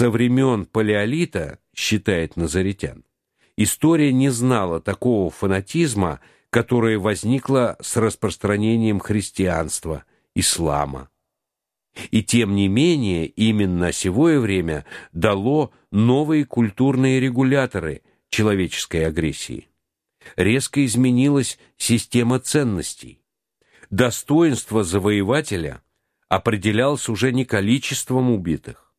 Со времен палеолита, считает Назаритян, история не знала такого фанатизма, которое возникло с распространением христианства, ислама. И тем не менее, именно севое время дало новые культурные регуляторы человеческой агрессии. Резко изменилась система ценностей. Достоинство завоевателя определялось уже не количеством убитых.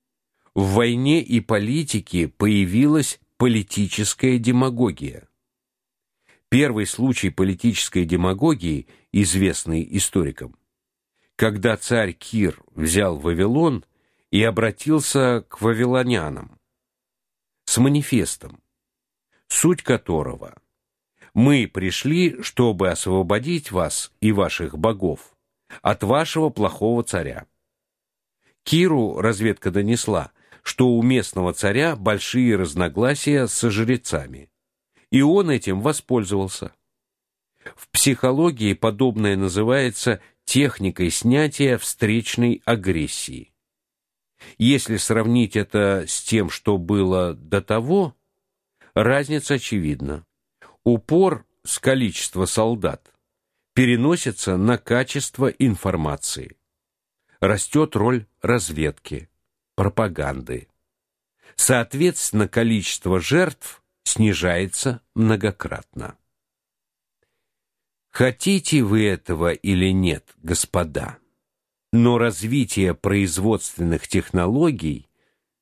В войне и политике появилась политическая демагогия. Первый случай политической демагогии, известный историкам, когда царь Кир взял Вавилон и обратился к вавилонянам с манифестом, суть которого мы пришли, чтобы освободить вас и ваших богов от вашего плохого царя. Киру разведка донесла, что у местного царя большие разногласия с жрецами, и он этим воспользовался. В психологии подобное называется техникой снятия встречной агрессии. Если сравнить это с тем, что было до того, разница очевидна. Упор с количества солдат переносится на качество информации. Растет роль разведки, пропаганды. Соответственно, количество жертв снижается многократно. Хотите вы этого или нет, господа, но развитие производственных технологий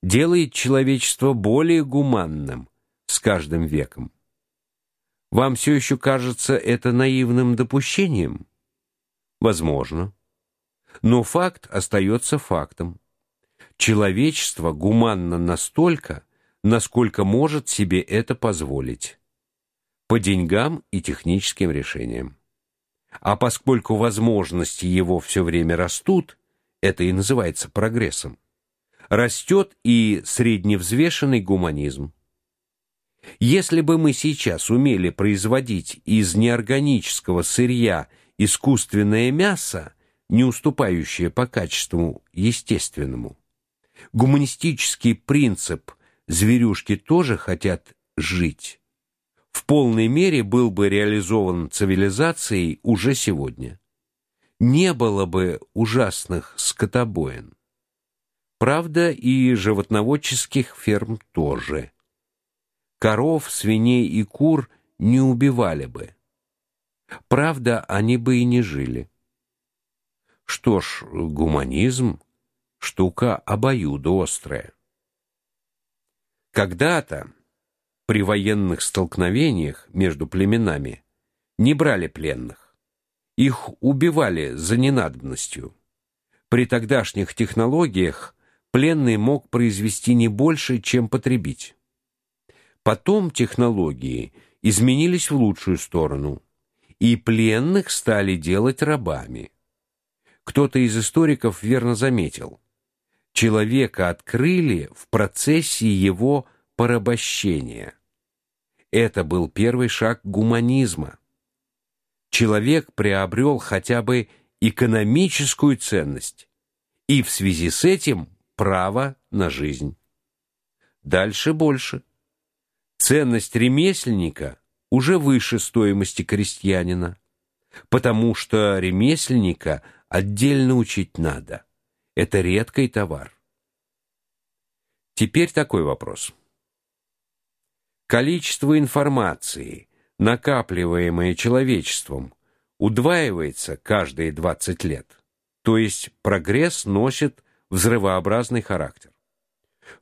делает человечество более гуманным с каждым веком. Вам все еще кажется это наивным допущением? Возможно. Но факт остается фактом. Человечество гуманно настолько, насколько может себе это позволить. По деньгам и техническим решениям. А поскольку возможности его все время растут, это и называется прогрессом. Растет и средневзвешенный гуманизм. Если бы мы сейчас умели производить из неорганического сырья искусственное мясо, не уступающее по качеству естественному, гуманистический принцип зверюшки тоже хотят жить в полной мере был бы реализован цивилизацией уже сегодня. Не было бы ужасных скотобоин. Правда, и животноводческих ферм тоже. Коров, свиней и кур не убивали бы. Правда, они бы и не жили. Что ж, гуманизм штука обоюдоострая. Когда-то при военных столкновениях между племенами не брали пленных. Их убивали за ненадобностью. При тогдашних технологиях пленный мог произвести не больше, чем потребить. Потом технологии изменились в лучшую сторону, и пленных стали делать рабами. Кто-то из историков верно заметил: человека открыли в процессе его порабощения. Это был первый шаг гуманизма. Человек приобрел хотя бы экономическую ценность и в связи с этим право на жизнь. Дальше больше. Ценность ремесленника уже выше стоимости крестьянина, потому что ремесленника отдельно учить надо. Это редкий товар. Теперь такой вопрос. Количество информации, накапливаемое человечеством, удваивается каждые 20 лет. То есть прогресс носит взрывообразный характер.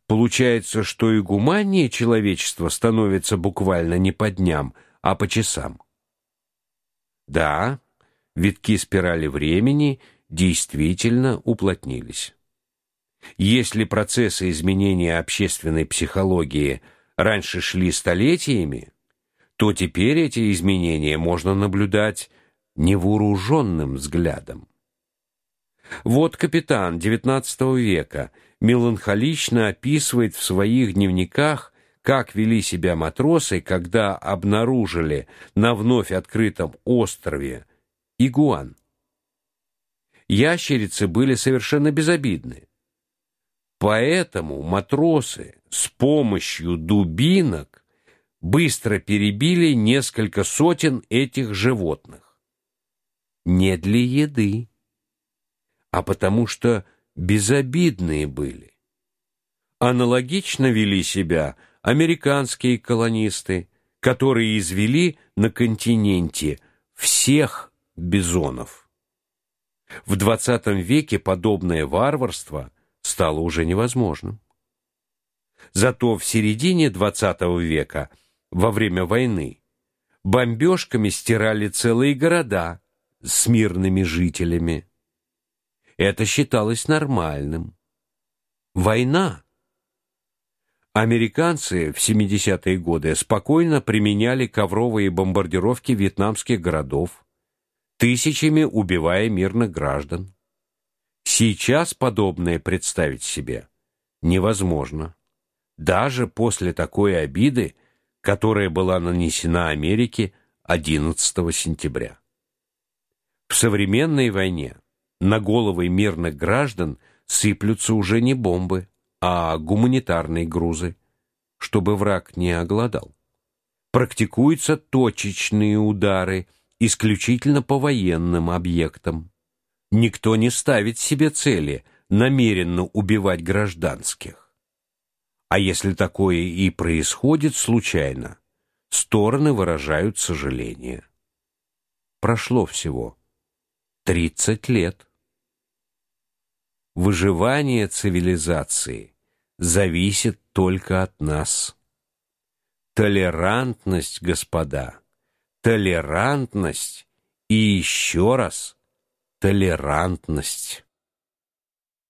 Получается, что и гуманнее человечество становится буквально не по дням, а по часам. Да, витки спирали времени действительно уплотнились. Если процессы изменения общественной психологии – раньше шли столетиями, то теперь эти изменения можно наблюдать невооруженным взглядом. Вот капитан XIX века меланхолично описывает в своих дневниках, как вели себя матросы, когда обнаружили на вновь открытом острове игуан. Ящерицы были совершенно безобидны. Поэтому матросы с помощью дубинок быстро перебили несколько сотен этих животных. Не для еды, а потому что безобидные были. Аналогично вели себя американские колонисты, которые извели на континенте всех бизонов. В XX веке подобное варварство стало уже невозможным. Зато в середине XX века, во время войны, бомбежками стирали целые города с мирными жителями. Это считалось нормальным. Война. Американцы в 70-е годы спокойно применяли ковровые бомбардировки вьетнамских городов, тысячами убивая мирных граждан. Сейчас подобное представить себе невозможно. Даже после такой обиды, которая была нанесена Америке 11 сентября. В современной войне на головы мирных граждан сыплются уже не бомбы, а гуманитарные грузы, чтобы враг не оголодал. Практикуются точечные удары исключительно по военным объектам. Никто не ставит себе цели намеренно убивать гражданских. А если такое и происходит случайно, стороны выражают сожаление. Прошло всего 30 лет. Выживание цивилизации зависит только от нас. Толерантность, господа, толерантность и еще раз толерантность.